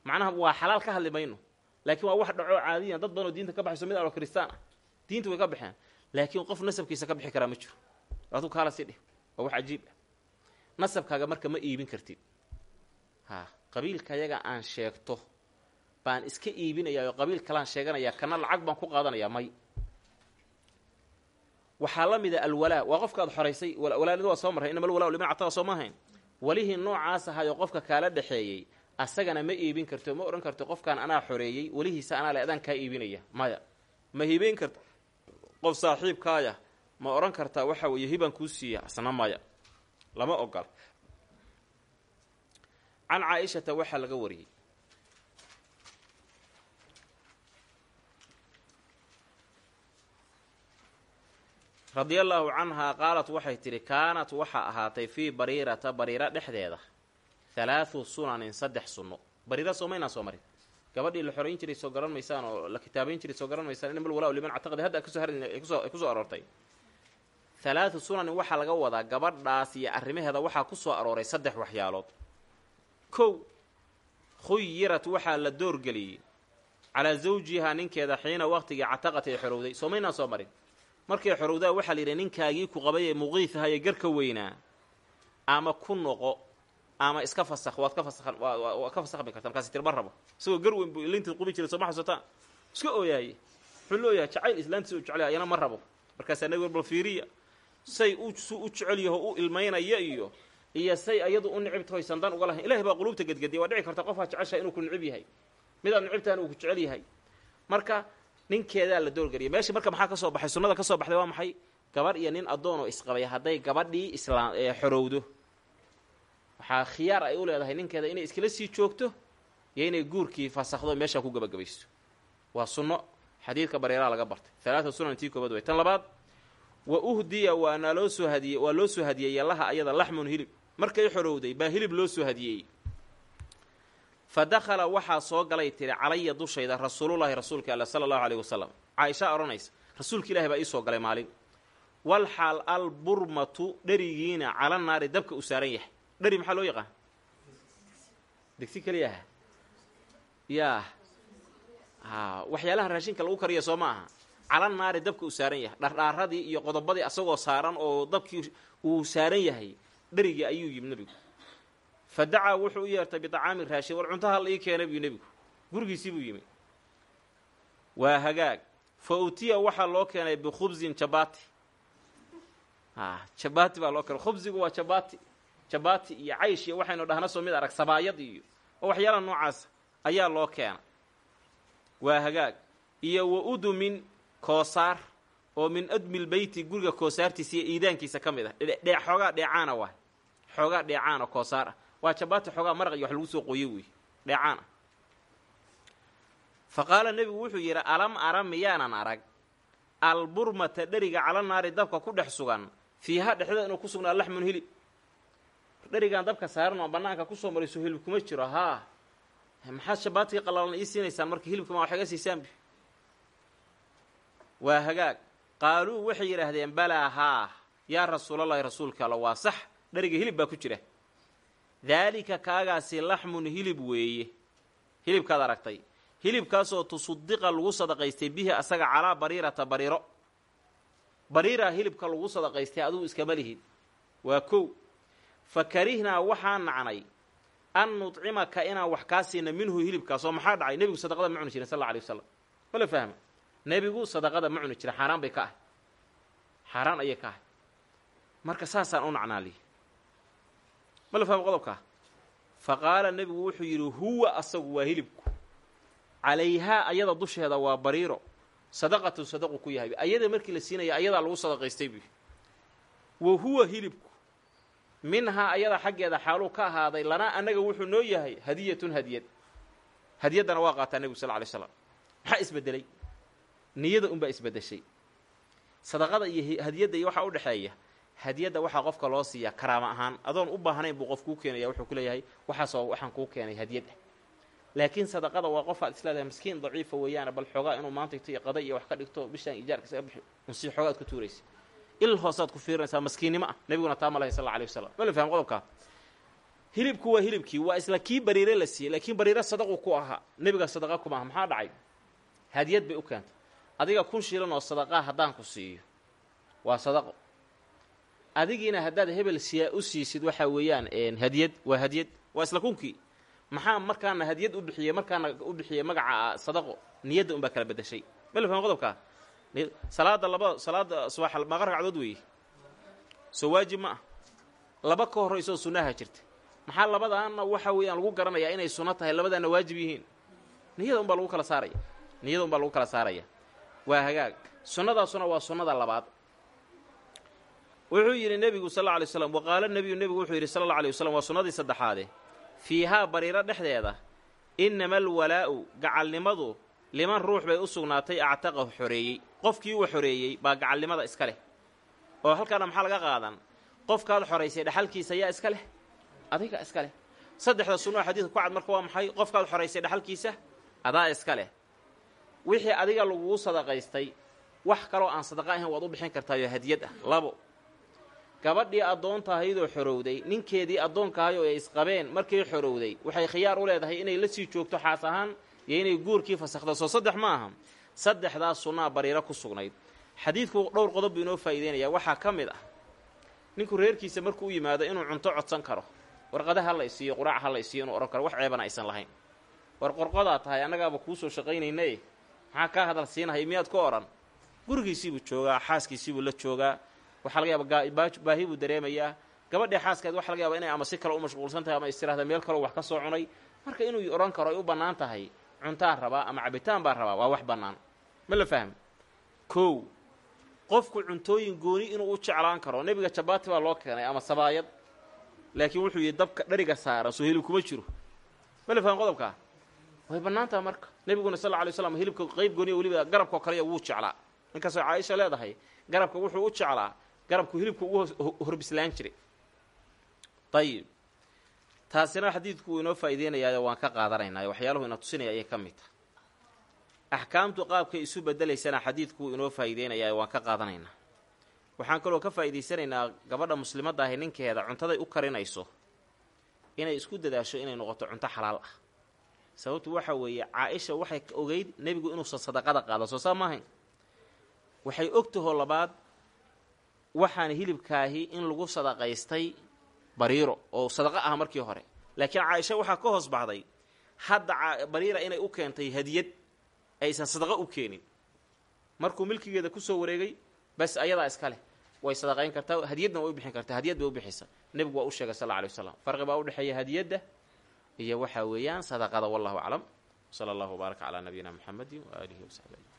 Macnaha waa xalaal ka hadli mayno. Laakiin waa wax dhacoo caadiyan dad badanoo diinta ka baxayso mid aloo kristaan ah diinta way ka baxeen. Laakiin qof nasabkiisa ka bixi karaa ma jiro. Aduu kaala si dheh waa wax cajiib ah nasabkaaga marka ma iibin kartid. Ha qabiilka yaga aan sheegto baan iska iibinayaa oo qabiil kalaan sheeganayaa kana lacag baan ku qaadanayaa may. Waxaa la mida alwalaa. Waa qofkaad xoraysay walaalida waa soo marray inama alwalaa liman cataa soo ma ahayn. Walihii noocaas ahaayoo qofka kaala dhexeeyey asagana ma iibin karto ma odhan karto qofkaan anaa xoreeyey welihiisa anaa le adaan kaa iibinaya maya. Ma hibayn karta qof saaxiibkaaya ma odhan kartaa waxa weeye hibaan kuu siiya asna maya lama ogola. Can caa-ishata waxaa laga wariyey. Radia allaahu canhaa qaalat waxay tidhi kaanat waxaa ahaatay fii bariirata bariira dhexdeeda halaathu sunanin saddex sunno. Bariira soomaynaan soo marin. Gabadhii la xorayn jiray soo garan maysaan oo la kitaabayn jiray soo garan maysaan inamal walaa liman ctaqadi hadda ay ku soo aroortay halaathu sunanin waxaa laga wadaa gabadhaas iyo arrimaheeda waxaa ku soo arooray saddex waxyaalood. Kow khuyirat waxaa la doorgeliyey. Calaa zawjihaa ninkeeda xiina waqtigii cataqat ay xorowday. Soomaynaan soo marin. Markay xorowdaa waxaa la yidhi ninkaagii ku qabay ee muqiifaha ee garka weynaa. Ama ku noqo ama iska fasakh waad ka fasakhan waad ka fasakhmi karta markaasi tirma rabo. Isagoo gar weyn buu ilintii qubi jiray soo ma iska ooyaaye. Wuxuu jacayl islaantiisa u jeclaya ayana ma rabo. Markaasaa nabi bal fiiriya say u su u jecel yaho u ilmaynaya iyo iyo say ayadu u nicib tahoy sandan uga lahayn. Ilahay baa quluubta gedgediya waa dhici karta qofkaa jeceshaha inuu ku nicib yahay. Midaad nicibtahan uu ku jecel yahay. Marka ninkeedaa la doorgeliyay meesha marka maxaa ka soo baxay? Sunnada ka soo baxday waa maxay? Gabadh iyo nin addoon oo isqabay. Hadday gabadhii islaam xorowdo. Waxaa khiyaar ay u leedahay ninkeeda inay iskala sii joogto iyo inay guurkii fasakhdo meeshaa ku gabagabaysto waa sunno. Xadiidka bareeraha laga bartay. Halaata sunan tii koobaad way. Tan labaad wa uhdiya waa naloo soo hadiyey waa loo soo hadiyeeye laha ayada laxmun hilib. Markay xorowday baa hilib loo soo hadiyey. Fa dakhala waxaa soo galay tiri calaya dushayda rasuulullaahi rasuulka alla sala allahu alayhi wasalam caaishaa odhanaysa rasuulka ilahi baa ii soo galay maalin. Wal xaal alburmatu dherigiina cala naari dabka u saaran yahay. Dheri maxaa loo yaqaan? Degsi keliyaha. Yaa. Waxyaalaha raashinka lagu kariya soo ma aha cala naari dabka uu saaran yahay. Dhardhaaradii iyo qodobadii asagoo saaran oo dabkii uu saaran yahay dherigii ayuu yimi nebigu. Fa dacaa wuxuu u yeertay biطacaami raashin war cuntaha la ii keenay buu nebigu. Gurigiisii buu yimi waa hagaag. Fa utiya waxaa loo keenay bikhubsin jabati jabati baa loo keenay. Khubsigu waa jabati jabati iyo caysh iyo waxaynu dhahna soo mid arag sabaayad iyo oo waxyaalaha noocaasa ayaa loo keena waa hagaag. Iyo wa udumin koosaar oo min admi lbeyti guriga koosaartiisa iyo iidaankiisa ka mid ah. Dhe xoogaa dheecaana waay xoogaa dheecaana koosaar. Ah waa jabaati xoogaa maraq iyo wax lagu soo qooye wey dheecaan fa qaala nebigu wuxuu yidhi alam ara miyaanan arag? Alburmata dheriga cala naari dabka ku dhex sugan fiiha dhexda inuu ku sugnaa laxmun hilib. Dherigaan dabka saaran oo bannaanka ku soo marayso hilib kuma jiro haa. Maxaad shabaatii qalalan ii siinaysaan marka hilibka wax iga siisaanbi waa hagaag. Qaaluu waxay yidhaahdeen balaa haa yaa rasuulallahi rasuulka alla waa sax. Dheriga hilib baa ku jira. Daalika kaagaasi laxmun hilib weeye. Hilibkaad aragtay. Hilibkaasoo tusudiqa lagu sadaqaystay bihi asaga calaa bariirata bariiro. Bariiraa hilibka lagu sadaqaystay adugu iskama lihid waa kow. Fa karihnaa waxaa nacnay an nudcimaka inaan wax kaa siina minhu hilibkaas oo maxaa dhacay? Nebigu sadaqada ma cuni jirin sal alla alay wasalam mala fahma nebigu sadaqada ma cuni jirin xaaraan bay ka ahay. Xaaraan ayay ka ahay. Marka saasaan u nacnaaliy mala fahma qodobkaa fa qaala nebigu wuxuu yidhi huwa asagu waa hilibku. Calayhaa ayada dusheeda waa bariiro. Sadaqatun sadaqu ku yahay. Ayada markii la siinaya ayadaa lagu sadaqaystay buy wa huwa hilibku. Minhaa ayada xaggeeda xaaluu ka ahaaday lanaa annaga wuxuu noo yahay hadiyatun hadiyad. Hadiyaddana waa qaataa nebigu sal ly slam maxaa isbedelay niyada unbaa isbedeshay. Sadaqada iyo hadiyadda iyo waxaa u dhexeeya hadiyadda waxaa qofka loo siiyaa karaama ahaan adoon u baahnayn buu qof kuu keenaya wuxuu ku leeyahay waxaasoo waxaan kuu keenay hadiyad laakiin sadaqada waa qof aad isleedahay miskiin daciifa weeyaane bal xoogaa inuu maanta ito iyo qada iyo wax ka dhigto bishaan ijaarka isaga bixi unsii xoogaa ad ku tuuraysa. Il hoosaad ku fiirinaysaa maskiinnimo ah nebiguna taa ma lahay sal alay wasalam ma la faham qodobkaa hilibku waa hilibkii waa isla kii bariire la siiyey laakiin bariire sadaqu ku ahaa nebiga sadaqa kuma aha maxaa dhacay? Hadiyad bay u keentay adiga kun shilan oo sadaqaa haddaan ku siiyo. Waa sadaqo. Adigiina haddaad hebel siyaa u siisid waxaa weeyaan hadiyad. Waa hadiyad. Waa isla kunkii. Maxaa markaana hadiyad u bixiyey markaana u bixiyey magaca sadaqo? Niyadda unbaa kala bedeshay. Ma la faham qodobkaa? Salaada laba salaada subax maaqa ragcadood weeye soo waajib ma ah. Laba ka horraysoo sunnaha jirta. Maxaa labadaana waxa weeyaan lagu garanayaa inay sunno tahay labadaana waajib yihiin? Niyada unbaa lagu kala saaraya. Niyada unbaa lagu kala saaraya waa hagaag. Sunnadaasuna waa sunnada labaad. Wuxuu yidhi nebigu sal alay slam waqaala nebiyu nebigu wuxuu yidhi sala alla alay wasalam waa sunnadii saddexaade. Fiihaa bariiro dhexdeeda innama alwalaa'u gacalnimadu liman ruux bay u sugnaatay actaqahu xoreeyey. Qofkii uu xoreeyey baa gacalnimada iska leh. Oo halkaana maxaa laga qaadan? Qofkaad xoraysay dhexalkiisa yaa iska leh? Adiga iska leh. Saddexda sunno xadiidka ku cad marka waa maxay? Qofkaad xoraysay dhexalkiisa adaa iska leh wixii adiga laguu sadaqaystay wax kaloo aan sadaqa ahayn waad u bixin kartaayo hadiyad ah. Labo gabadhii addoonta ahaydoo xorowday ninkeedii addoonkahay oo ay isqabeen markay xorowday waxay khiyaar u leedahay inay la sii joogto xaas ahaan iyo inay guurkii fasakhdo soo saddex ma aha saddexdaas sunnaa bariiro ku sugnayd. Xadiidku dhowr qodob buu inoo faa'iideynaya waxaa ka mid ah ninku reerkiisa markuu u yimaado inuu cunto codsan karo warqada ha la isiiyo quraac ha la isiiyo inuu odhan karo wax ceebana aysan lahayn. War qorqodaa tahay annagaaba kuu soo shaqaynaynaye maxaa kaa hadal siinahaya miyaad ku odhan gurigiisiibuu joogaa xaaskiisiibuu la joogaa. Waxaa laga yaaba baahi buu dareemayaa. Gabadhii xaaskeed waxa laga yaaba inay ama si kale u mashquulsan tahay ama istiraahda meel kaleo wax ka soo cunay. Marka inuu odhan karo ay u bannaan tahay cuntaan rabaa ama cabitaan baa rabaa waa wax bannaan. Ma la fahmi? Kow qofku cuntooyin gooni inuu u jeclaan karo. Nebiga jabaati baa loo keenay ama sabaayad. Laakiin wuxuu yidhi dabka dhariga saaran soo kuma jiro. Ma la fahmi qodobkaa way bannaantaha marka. Nebiguna sal alay slam hilibka qayb gooniya weliba garabkao kaleya wuu jeclaa. Ninkaasoo caaisha leedahay garabka wuxuu u jeclaa garabku hilibka ugu horbislaan jiray. Ayib taasina xadiidku wuu inoo faa'iideynayaa waan ka qaadanaynaa waxyaaluhu ina tusinaya ayay ka mid tahay. Axkaamtu qaabkay isu bedelaysana xadiidku wuu inoo faa'iideynayaa waan ka qaadanaynaa. Waxaan kaloo ka faa'iidaysanaynaa gabadha muslimadda ahi ninkeeda cuntaday u karinayso inay isku dadaasho inay noqoto cunto xalaal ah sababtu waxa weeye caa-isha waxay ogeyd nebigu inuusan sadaqada qaado. Soo saa maahayn? Waxay ogtahoo labaad waxaan hilibkaahi in lagu sadaqaystay bariiro oo sadaqo ah markii hore. Laakiin caaisha waxaa ka hoos baxday hadda bariira inay u keentay hadiyad aysan sadaqo u keenin. Markuu milkigeeda ku soo wareegay bas ayadaa iska leh. Way sadaqayn kartaa hadiyadna way u bixin kartaa hadiyad bay u bixisa. Nebigu waa u sheegay sal alla alay waslam farqi baa udhexeeya hadiyadda iyo waxaa weeyaan sadaqada wallahu aclam. Sala allahu wbaaraka calaa nabiyina muxamedi waaalihi wasaxbi ajmain